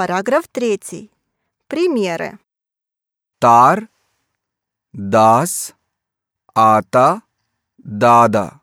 Параграф 3. Примеры. तार दास आता दादा